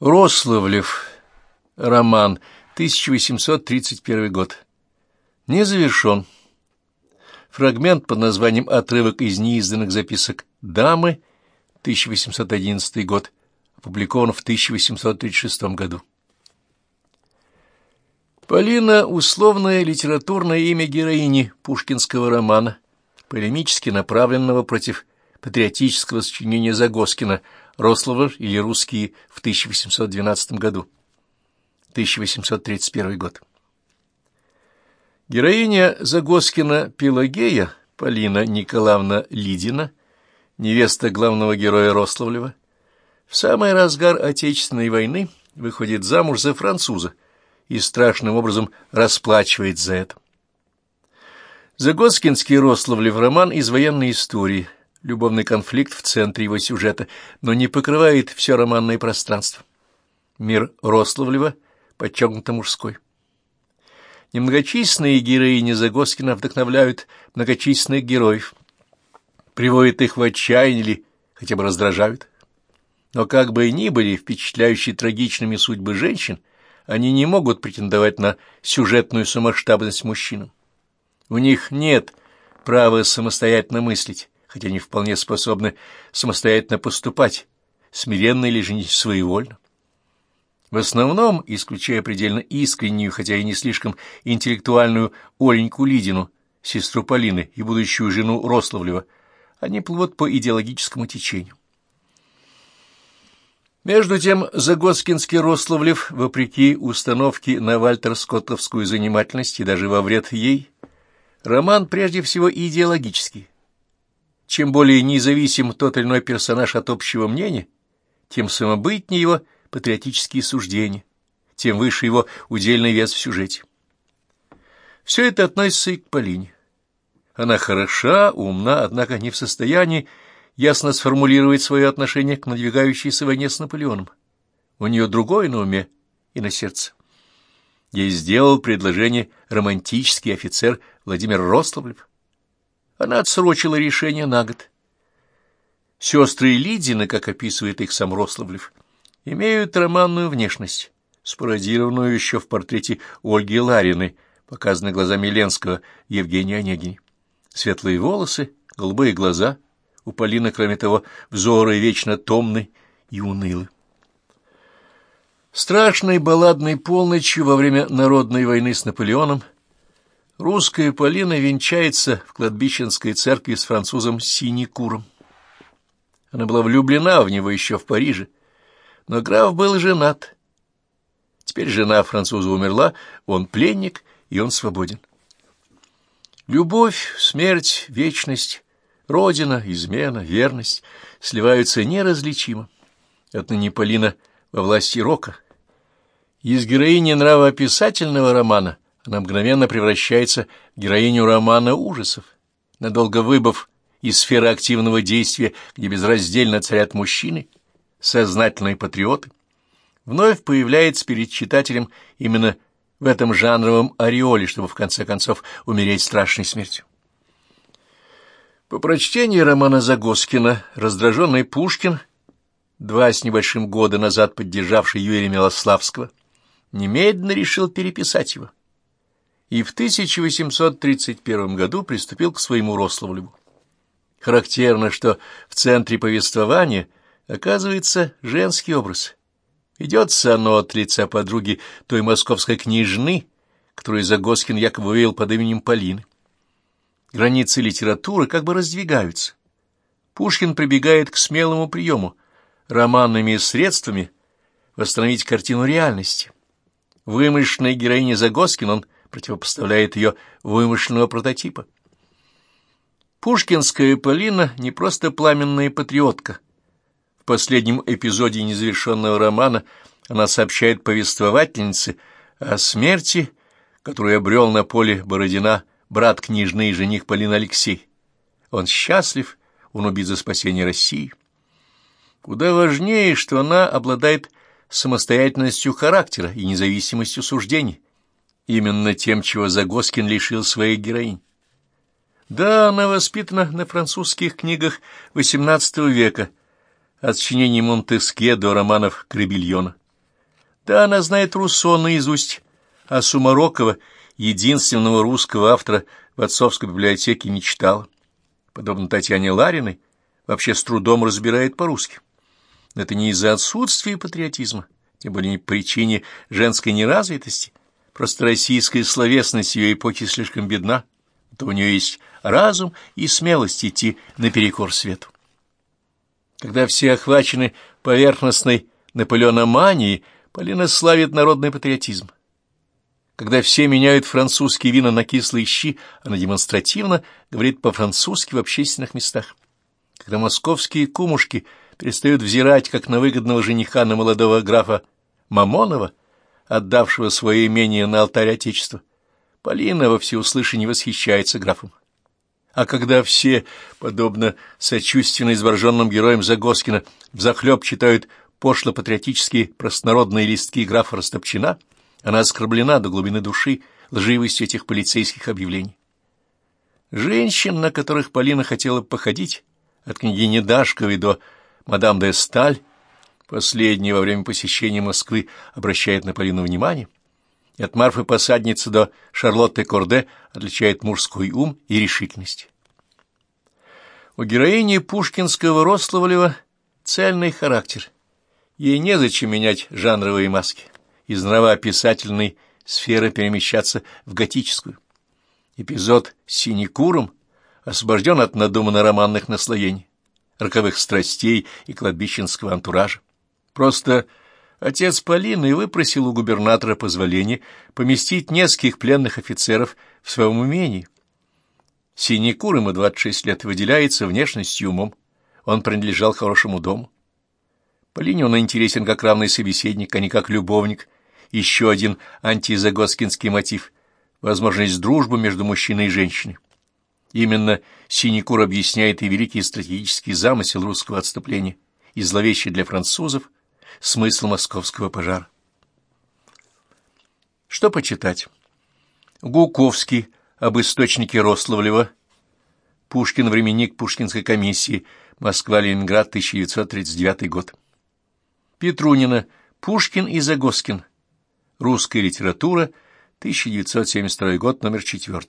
Рославлев. Роман. 1831 год. Не завершен. Фрагмент под названием «Отрывок из неизданных записок дамы», 1811 год, опубликован в 1836 году. Полина — условное литературное имя героини пушкинского романа, полемически направленного против патриотического сочинения Загоскина «Рословль» или «Русские» в 1812 году. 1831 год. Героиня Загоскина Пелагея, Полина Николаевна Лидина, невеста главного героя Рославлева, в самый разгар Отечественной войны выходит замуж за француза и страшным образом расплачивает за это. Загоскинский Рославлев роман из военной истории, любовный конфликт в центре его сюжета, но не покрывает все романное пространство. Мир Рославлева подчеркнуто мужской. Немногочисленные героини Загоскина вдохновляют многочисленных героев, приводят их в отчаяние или хотя бы раздражают. Но как бы ни были впечатляющие трагичными судьбы женщин, они не могут претендовать на сюжетную самоштабность мужчинам. У них нет права самостоятельно мыслить, хотя они вполне способны самостоятельно поступать, смиренно или же не своевольно. В основном, исключая предельно искреннюю, хотя и не слишком интеллектуальную Оленьку Лидину, сестру Полины и будущую жену Рославлева, они плывут по идеологическому течению. Между тем, Загоскинский Рославлев, вопреки установке на вальтер-скоттовскую занимательность и даже во вред ей, роман прежде всего идеологический. Чем более независим тот или иной персонаж от общего мнения, тем самобытнее его – патриотические суждения, тем выше его удельный вес в сюжете. Все это относится и к Полине. Она хороша, умна, однако не в состоянии ясно сформулировать свое отношение к надвигающейся войне с Наполеоном. У нее другое на уме и на сердце. Ей сделал предложение романтический офицер Владимир Рославлев. Она отсрочила решение на год. Сестры Лидины, как описывает их сам Рославлев, имеют романную внешность, спародированную еще в портрете Ольги Лариной, показанной глазами Ленского Евгения Онегини. Светлые волосы, голубые глаза, у Полины, кроме того, взоры вечно томны и унылы. Страшной балладной полночью во время народной войны с Наполеоном русская Полина венчается в кладбищенской церкви с французом Синекуром. Она была влюблена в него еще в Париже, но граф был женат. Теперь жена француза умерла, он пленник, и он свободен. Любовь, смерть, вечность, родина, измена, верность сливаются неразличимо. Отныне Полина во власти рока. Из героини нравоописательного романа она мгновенно превращается в героиню романа ужасов, надолго выбыв из сферы активного действия, где безраздельно царят мужчины — сознательные патриоты, вновь появляется перед читателем именно в этом жанровом ореоле, чтобы в конце концов умереть страшной смертью. По прочтении романа Загоскина раздраженный Пушкин, два с небольшим года назад поддержавший Юрия Милославского, немедленно решил переписать его и в 1831 году приступил к своему Рославлеву. Характерно, что в центре повествования – Оказывается, женский образ. Ведется оно от лица подруги той московской княжны, которую Загоскин якобы вывел под именем Полины. Границы литературы как бы раздвигаются. Пушкин прибегает к смелому приему — романными средствами восстановить картину реальности. Вымышленной героине Загоскин он противопоставляет ее вымышленного прототипа. Пушкинская Полина не просто пламенная патриотка — в последнем эпизоде незавершенного романа она сообщает повествовательнице о смерти, которую обрел на поле Бородина брат княжны и жених Полина Алексей. Он счастлив, он убит за спасение России. Куда важнее, что она обладает самостоятельностью характера и независимостью суждений, именно тем, чего Загоскин лишил своих героинь. Да, она воспитана на французских книгах XVIII века, от сочинений Монтеске до романов Кребельона. Да, она знает Руссо наизусть, а Сумарокова, единственного русского автора в отцовской библиотеке, не читала. Подобно Татьяне Лариной, вообще с трудом разбирает по-русски. Это не из-за отсутствия патриотизма, тем более не по причине женской неразвитости. Просто российская словесность ее эпохи слишком бедна, то у нее есть разум и смелость идти наперекор свету. Когда все охвачены поверхностной наполеономанией, Полина славит народный патриотизм. Когда все меняют французские вина на кислые щи, она демонстративно говорит по-французски в общественных местах. Когда московские кумушки перестают взирать, как на выгодного жениха на молодого графа Мамонова, отдавшего свое имение на алтарь Отечества, Полина во всеуслышание восхищается графом. А когда все, подобно сочувственно изображенным героям Загоскина, взахлеб читают пошло-патриотические простонародные листки графа Растопчина, она оскорблена до глубины души лживостью этих полицейских объявлений. Женщин, на которых Полина хотела походить, от княгини Дашковой до мадам де Сталь, последняя во время посещения Москвы обращает на Полину внимание, от Марфы-посадницы до Шарлотты Корде отличает мужской ум и решительность. У героини пушкинского Рославлева цельный характер. Ей незачем менять жанровые маски, из нравоописательной сферы перемещаться в готическую. Эпизод с синекуром освобожден от надуманно-романных наслоений, роковых страстей и кладбищенского антуража. Просто отец Полины выпросил у губернатора позволение поместить нескольких пленных офицеров в своем имении. Синекур ему 26 лет выделяется внешностью умом. Он принадлежал хорошему дому. Полине он интересен как равный собеседник, а не как любовник. Еще один антизагоскинский мотив — возможность дружбы между мужчиной и женщиной. Именно Синекур объясняет и великий стратегический замысел русского отступления, и зловещий для французов смысл московского пожара. Что почитать? Гуковский об источнике Рославлева, Пушкин, временник Пушкинской комиссии, Москва-Ленинград, 1939 год. Петрунина, Пушкин и Загоскин. Русская литература, 1972 год, номер 4.